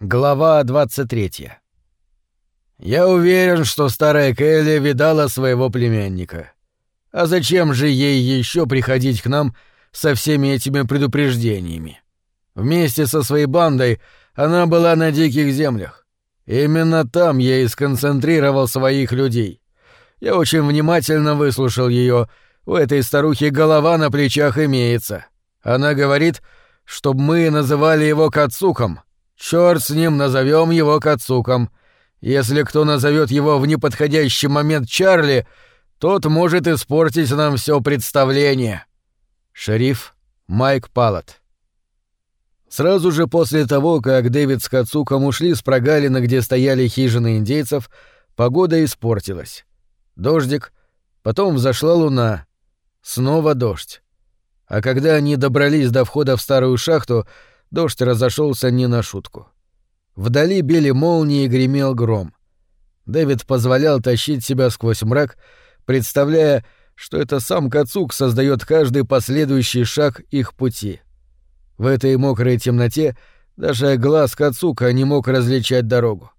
Глава 23. Я уверен, что старая Келли видала своего племянника. А зачем же ей еще приходить к нам со всеми этими предупреждениями? Вместе со своей бандой она была на диких землях. Именно там я и сконцентрировал своих людей. Я очень внимательно выслушал ее. У этой старухи голова на плечах имеется. Она говорит, чтобы мы называли его Кацуком — Черт с ним, назовем его Кацуком. Если кто назовет его в неподходящий момент Чарли, тот может испортить нам все представление. Шериф Майк Палат. Сразу же после того, как Дэвид с Кацуком ушли с прогалины, где стояли хижины индейцев, погода испортилась. Дождик, потом взошла луна, снова дождь. А когда они добрались до входа в старую шахту, Дождь разошелся не на шутку. Вдали били молнии и гремел гром. Дэвид позволял тащить себя сквозь мрак, представляя, что это сам Кацук создает каждый последующий шаг их пути. В этой мокрой темноте даже глаз Кацука не мог различать дорогу.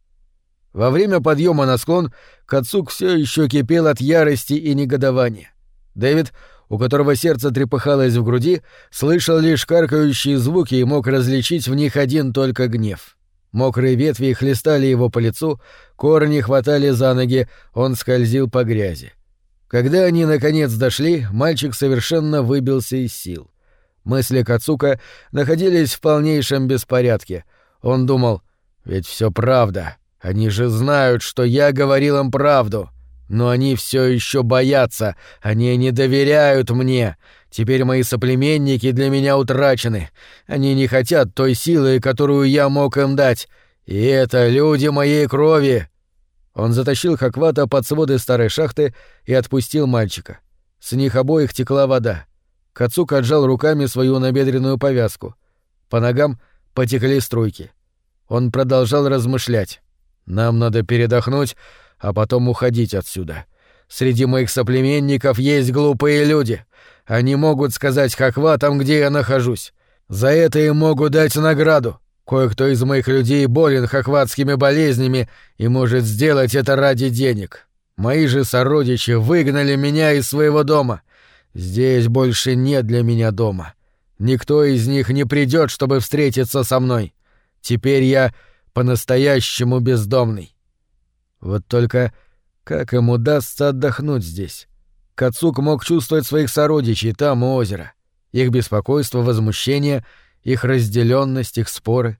Во время подъема на склон Кацук все еще кипел от ярости и негодования. Дэвид у которого сердце трепыхалось в груди, слышал лишь каркающие звуки и мог различить в них один только гнев. Мокрые ветви хлестали его по лицу, корни хватали за ноги, он скользил по грязи. Когда они наконец дошли, мальчик совершенно выбился из сил. Мысли Кацука находились в полнейшем беспорядке. Он думал, ведь все правда. Они же знают, что я говорил им правду. Но они все еще боятся, они не доверяют мне. Теперь мои соплеменники для меня утрачены. Они не хотят той силы, которую я мог им дать. И это люди моей крови. Он затащил Хаквата под своды старой шахты и отпустил мальчика. С них обоих текла вода. Кацук отжал руками свою набедренную повязку. По ногам потекли струйки. Он продолжал размышлять. «Нам надо передохнуть, а потом уходить отсюда. Среди моих соплеменников есть глупые люди. Они могут сказать хохватам, где я нахожусь. За это им могут дать награду. Кое-кто из моих людей болен хохватскими болезнями и может сделать это ради денег. Мои же сородичи выгнали меня из своего дома. Здесь больше нет для меня дома. Никто из них не придет, чтобы встретиться со мной. Теперь я по-настоящему бездомный. Вот только как им удастся отдохнуть здесь? Кацук мог чувствовать своих сородичей там у озера. Их беспокойство, возмущение, их разделенность, их споры.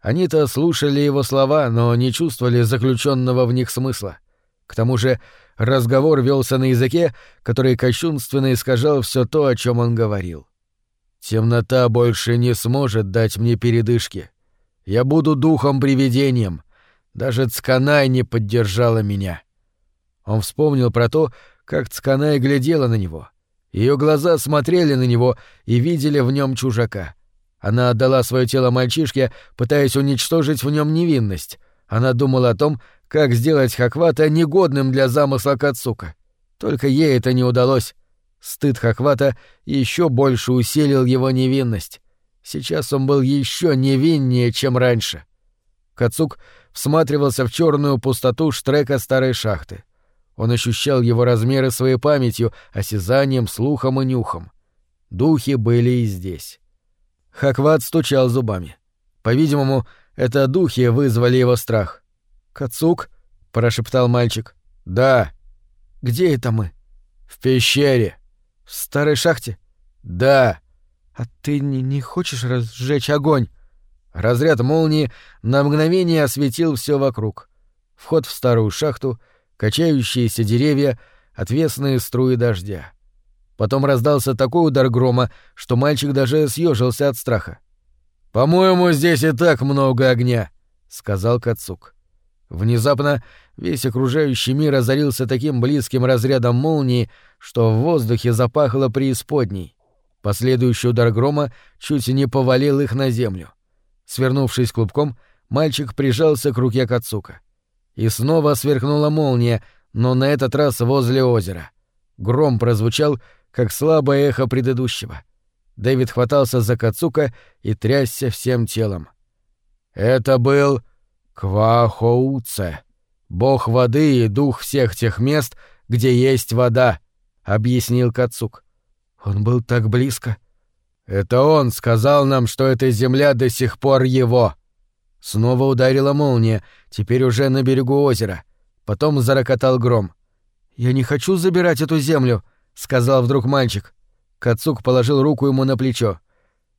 Они-то слушали его слова, но не чувствовали заключенного в них смысла. К тому же разговор велся на языке, который кощунственно искажал все то, о чем он говорил. «Темнота больше не сможет дать мне передышки. Я буду духом-привидением, даже Цканай не поддержала меня. Он вспомнил про то, как Цканай глядела на него. Ее глаза смотрели на него и видели в нем чужака. Она отдала свое тело мальчишке, пытаясь уничтожить в нем невинность. Она думала о том, как сделать Хаквата негодным для замысла Кацука. Только ей это не удалось. Стыд Хаквата еще больше усилил его невинность. Сейчас он был еще невиннее, чем раньше. Кацук всматривался в черную пустоту штрека старой шахты. Он ощущал его размеры своей памятью, осязанием, слухом и нюхом. Духи были и здесь. Хакват стучал зубами. По-видимому, это духи вызвали его страх. «Кацук?» — прошептал мальчик. «Да». «Где это мы?» «В пещере». «В старой шахте?» «Да». «А ты не, не хочешь разжечь огонь?» Разряд молнии на мгновение осветил все вокруг. Вход в старую шахту, качающиеся деревья, отвесные струи дождя. Потом раздался такой удар грома, что мальчик даже съежился от страха. «По-моему, здесь и так много огня», — сказал Кацук. Внезапно весь окружающий мир озарился таким близким разрядом молнии, что в воздухе запахло преисподней. Последующий удар грома чуть не повалил их на землю. Свернувшись клубком, мальчик прижался к руке Кацука. И снова сверкнула молния, но на этот раз возле озера. Гром прозвучал, как слабое эхо предыдущего. Дэвид хватался за Кацука и трясся всем телом. Это был Квахоуце, бог воды и дух всех тех мест, где есть вода, — объяснил Кацук. Он был так близко. Это он сказал нам, что эта земля до сих пор его. Снова ударила молния, теперь уже на берегу озера. Потом зарокотал гром. «Я не хочу забирать эту землю», — сказал вдруг мальчик. Кацук положил руку ему на плечо.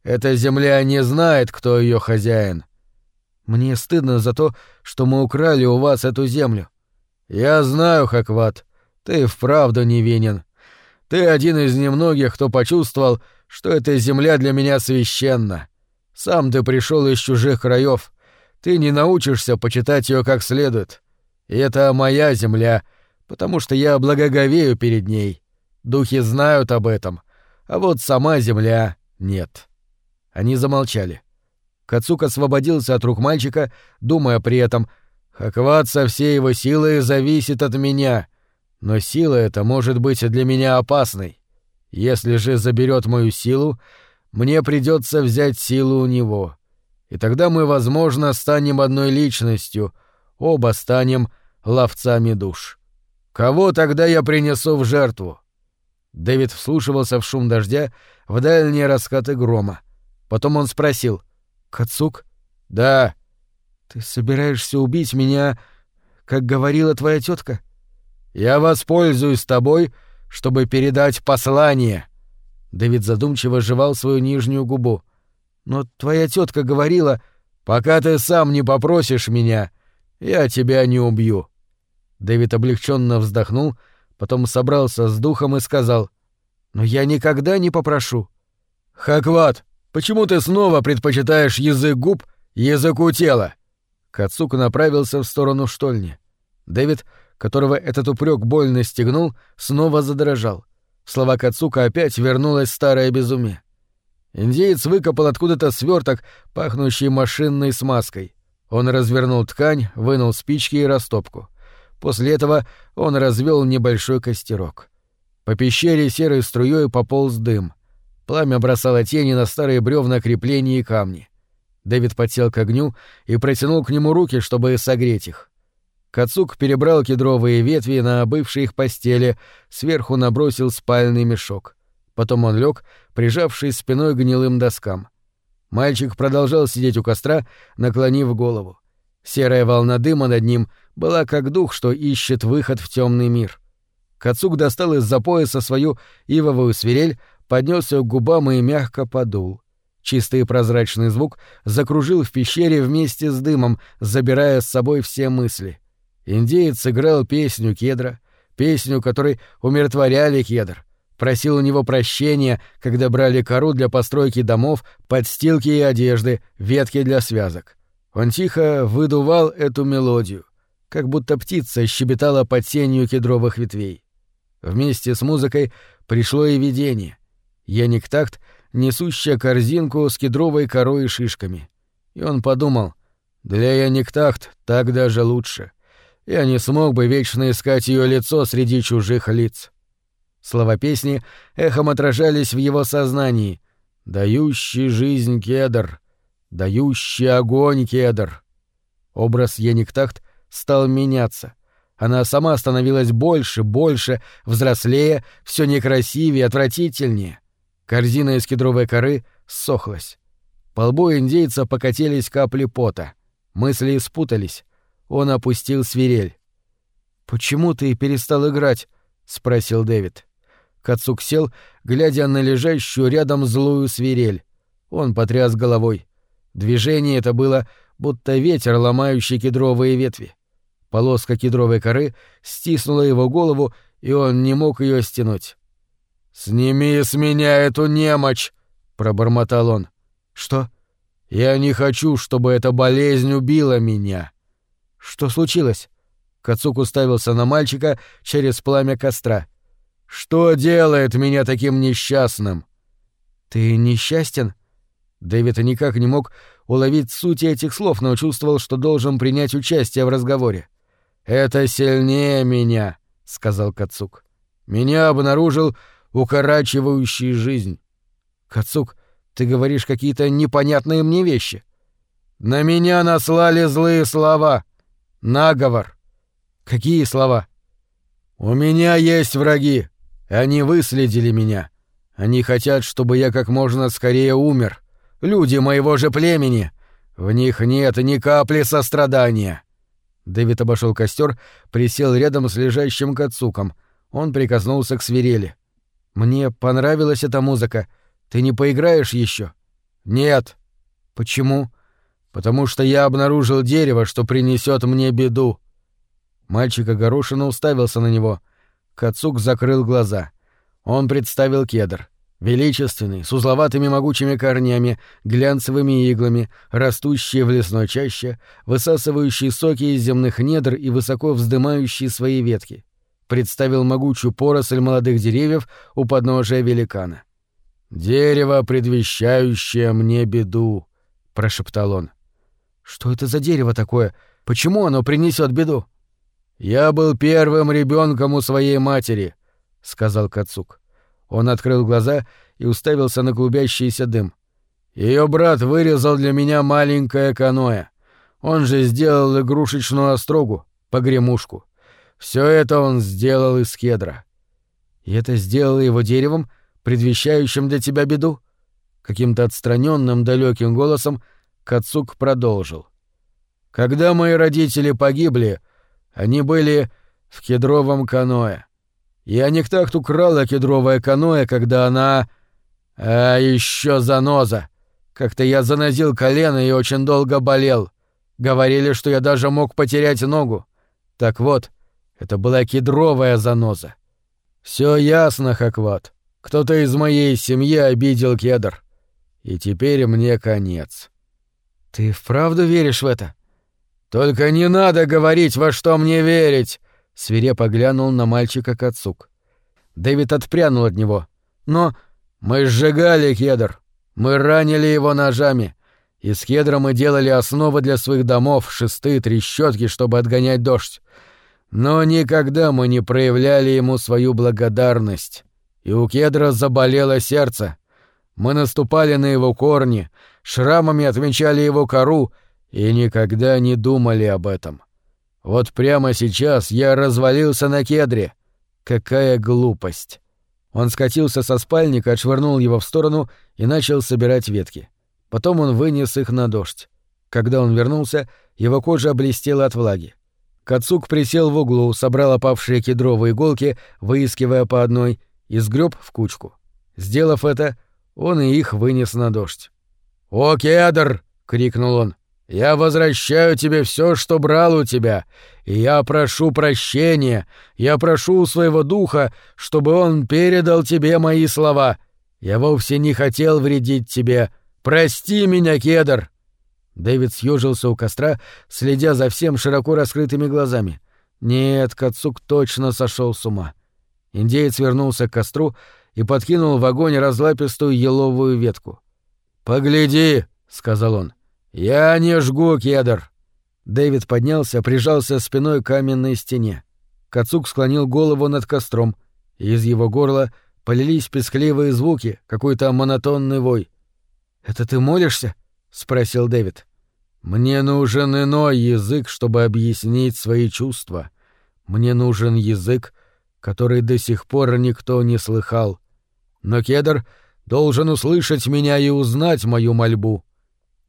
«Эта земля не знает, кто ее хозяин». «Мне стыдно за то, что мы украли у вас эту землю». «Я знаю, Хакват, ты вправду невинен. Ты один из немногих, кто почувствовал, что эта земля для меня священна. Сам ты пришел из чужих краев. Ты не научишься почитать ее как следует. И это моя земля, потому что я благоговею перед ней. Духи знают об этом, а вот сама земля нет. Они замолчали. Кацук освободился от рук мальчика, думая при этом, «Хакват со всей его силой зависит от меня, но сила эта может быть для меня опасной. Если же заберет мою силу, мне придется взять силу у него. И тогда мы, возможно, станем одной личностью, оба станем ловцами душ. Кого тогда я принесу в жертву? Дэвид вслушивался в шум дождя, в дальние раскаты грома. Потом он спросил. «Кацук?» «Да». «Ты собираешься убить меня, как говорила твоя тетка? «Я воспользуюсь тобой, чтобы передать послание». Дэвид задумчиво жевал свою нижнюю губу. «Но твоя тетка говорила, пока ты сам не попросишь меня, я тебя не убью». Дэвид облегченно вздохнул, потом собрался с духом и сказал, «Но я никогда не попрошу». «Хакват, почему ты снова предпочитаешь язык губ языку тела?» Кацук направился в сторону штольни. Дэвид которого этот упрек больно стегнул, снова задрожал. В слова Кацука опять вернулось старое безумие. Индеец выкопал откуда-то сверток, пахнущий машинной смазкой. Он развернул ткань, вынул спички и растопку. После этого он развел небольшой костерок. По пещере серой струей пополз дым. Пламя бросало тени на старые бревна крепления и камни. Дэвид подсел к огню и протянул к нему руки, чтобы согреть их. Кацук перебрал кедровые ветви на бывшей их постели, сверху набросил спальный мешок. Потом он лег, прижавшись спиной к гнилым доскам. Мальчик продолжал сидеть у костра, наклонив голову. Серая волна дыма над ним была как дух, что ищет выход в темный мир. Кацук достал из-за пояса свою ивовую свирель, поднес ее к губам и мягко подул. Чистый прозрачный звук закружил в пещере вместе с дымом, забирая с собой все мысли — Индеец сыграл песню кедра, песню, которой умиротворяли кедр, просил у него прощения, когда брали кору для постройки домов, подстилки и одежды, ветки для связок. Он тихо выдувал эту мелодию, как будто птица щебетала под сенью кедровых ветвей. Вместе с музыкой пришло и видение. Яник-такт, несущая корзинку с кедровой корой и шишками. И он подумал, для Яник-такт так даже лучше — я не смог бы вечно искать ее лицо среди чужих лиц. Слова песни эхом отражались в его сознании. «Дающий жизнь кедр», «Дающий огонь кедр». Образ Ениктахт стал меняться. Она сама становилась больше, больше, взрослее, все некрасивее, отвратительнее. Корзина из кедровой коры ссохлась. По лбу индейца покатились капли пота. Мысли спутались. Он опустил свирель. «Почему ты перестал играть?» — спросил Дэвид. Кацук сел, глядя на лежащую рядом злую свирель. Он потряс головой. Движение это было, будто ветер, ломающий кедровые ветви. Полоска кедровой коры стиснула его голову, и он не мог ее стянуть. «Сними с меня эту немочь!» — пробормотал он. «Что?» «Я не хочу, чтобы эта болезнь убила меня!» «Что случилось?» Кацук уставился на мальчика через пламя костра. «Что делает меня таким несчастным?» «Ты несчастен?» Дэвид никак не мог уловить сути этих слов, но чувствовал, что должен принять участие в разговоре. «Это сильнее меня», — сказал Кацук. «Меня обнаружил укорачивающий жизнь». «Кацук, ты говоришь какие-то непонятные мне вещи». На меня наслали злые слова. Наговор. Какие слова? У меня есть враги. Они выследили меня. Они хотят, чтобы я как можно скорее умер. Люди моего же племени. В них нет ни капли сострадания. Дэвид обошел костер, присел рядом с лежащим Кацуком. Он прикоснулся к свирели. Мне понравилась эта музыка. Ты не поиграешь еще? Нет. Почему? Потому что я обнаружил дерево, что принесет мне беду. Мальчик огорошенно уставился на него. Кацук закрыл глаза. Он представил кедр. Величественный, с узловатыми могучими корнями, глянцевыми иглами, растущий в лесной чаще, высасывающий соки из земных недр и высоко вздымающий свои ветки. Представил могучую поросль молодых деревьев у подножия великана. «Дерево, предвещающее мне беду», — прошептал он. «Что это за дерево такое? Почему оно принесет беду?» «Я был первым ребенком у своей матери», — сказал Кацук. Он открыл глаза и уставился на клубящийся дым. Ее брат вырезал для меня маленькое каноэ. Он же сделал игрушечную острогу, погремушку. Все это он сделал из кедра. И это сделало его деревом, предвещающим для тебя беду? Каким-то отстраненным далеким голосом Кацук продолжил. Когда мои родители погибли, они были в кедровом каноэ. Я не так украла кедровое каноэ, когда она... А еще заноза. Как-то я занозил колено и очень долго болел. Говорили, что я даже мог потерять ногу. Так вот, это была кедровая заноза. Все ясно, Хакват. Кто-то из моей семьи обидел кедр. И теперь мне конец. Ты вправду веришь в это? Только не надо говорить, во что мне верить свирепо глянул на мальчика Кацук. Дэвид отпрянул от него. «Но мы сжигали кедр. Мы ранили его ножами. Из кедра мы делали основы для своих домов, шесты, трещотки, чтобы отгонять дождь. Но никогда мы не проявляли ему свою благодарность. И у кедра заболело сердце. Мы наступали на его корни, шрамами отмечали его кору и никогда не думали об этом. Вот прямо сейчас я развалился на кедре. Какая глупость. Он скатился со спальника, отшвырнул его в сторону и начал собирать ветки. Потом он вынес их на дождь. Когда он вернулся, его кожа блестела от влаги. Кацук присел в углу, собрал опавшие кедровые иголки, выискивая по одной, и сгреб в кучку. Сделав это, он и их вынес на дождь. «О, кедр!» — крикнул он. Я возвращаю тебе все, что брал у тебя, и я прошу прощения, я прошу у своего духа, чтобы он передал тебе мои слова. Я вовсе не хотел вредить тебе. Прости меня, кедр!» Дэвид съежился у костра, следя за всем широко раскрытыми глазами. Нет, Кацук точно сошел с ума. Индеец вернулся к костру и подкинул в огонь разлапистую еловую ветку. «Погляди», — сказал он, «Я не жгу кедр!» Дэвид поднялся, прижался спиной к каменной стене. Кацук склонил голову над костром, и из его горла полились пескливые звуки, какой-то монотонный вой. «Это ты молишься?» — спросил Дэвид. «Мне нужен иной язык, чтобы объяснить свои чувства. Мне нужен язык, который до сих пор никто не слыхал. Но кедр должен услышать меня и узнать мою мольбу.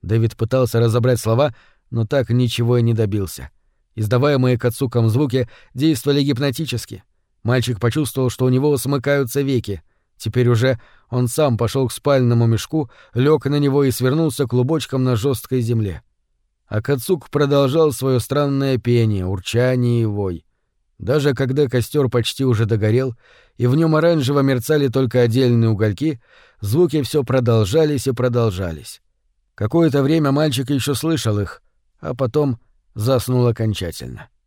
Дэвид пытался разобрать слова, но так ничего и не добился. Издаваемые Кацуком звуки действовали гипнотически. Мальчик почувствовал, что у него смыкаются веки. Теперь уже он сам пошел к спальному мешку, лег на него и свернулся клубочком на жесткой земле. А Кацук продолжал свое странное пение, урчание и вой. Даже когда костер почти уже догорел, и в нем оранжево мерцали только отдельные угольки, звуки все продолжались и продолжались. Какое-то время мальчик еще слышал их, а потом заснул окончательно. —